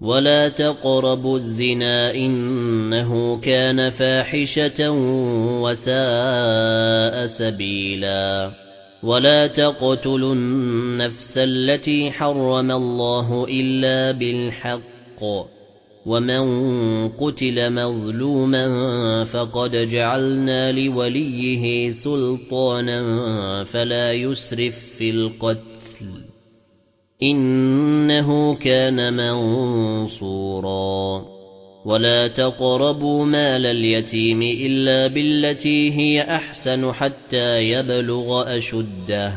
وَلَا تَقْرَبُوا الزِّنَا إِنَّهُ كَانَ فَاحِشَةً وَسَاءَ سَبِيلًا وَلَا تَقْتُلُوا النَّفْسَ الَّتِي حَرَّمَ اللَّهُ إِلَّا بِالْحَقِّ وَمَن قُتِلَ مَظْلُومًا فَقَدْ جَعَلْنَا لِوَلِيِّهِ سُلْطَانًا فَلَا يُسْرِف فِّي الْقَتْلِ إِنَّهُ كَانَ مَنصُورًا. وَلَا تَقْرَبُوا مَالَ الْيَتِيمِ إِلَّا بِالَّتِي هِيَ أَحْسَنُ حَتَّى يَبْلُغَ أَشُدَّهُ.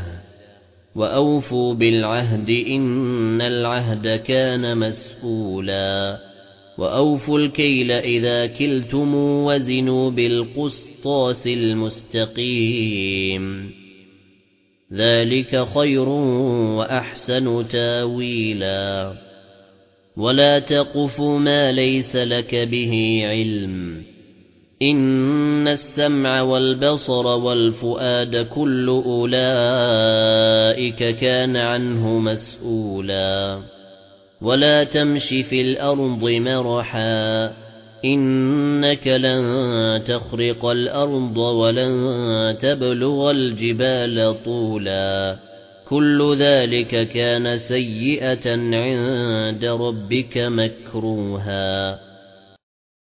وَأَوْفُوا بِالْعَهْدِ إِنَّ الْعَهْدَ كَانَ مَسْئُولًا وَأَوْفُوا الْكَيْلَ إِذَا كِلْتُمْ وَزِنُوا بِالْقِسْطَاسِ الْمُسْتَقِيمِ. ذَلِكَ خَيْرٌ وَأَحْسَنُ تَأْوِيلًا. وَلَا تَقْفُ مَا لَيْسَ لَكَ بِهِ عِلْمٌ. إِنَّ السَّمْعَ وَالْبَصَرَ وَالْفُؤَادَ كُلُّ أُولَئِكَ كَانَ عَنْهُ مَسْئُولًا وَلَا تَمْشِ فِي الْأَرْضِ مَرَحًا. إِنَّكَ لَن تَخْرِقَ الْأَرْضَ وَلَن تَبْلُغَ الْجِبَالَ طُولًا. كُلُّ ذَلِكَ كَانَ سَيِّئَةً عِندَ رَبِّكَ مَكْرُوهًا.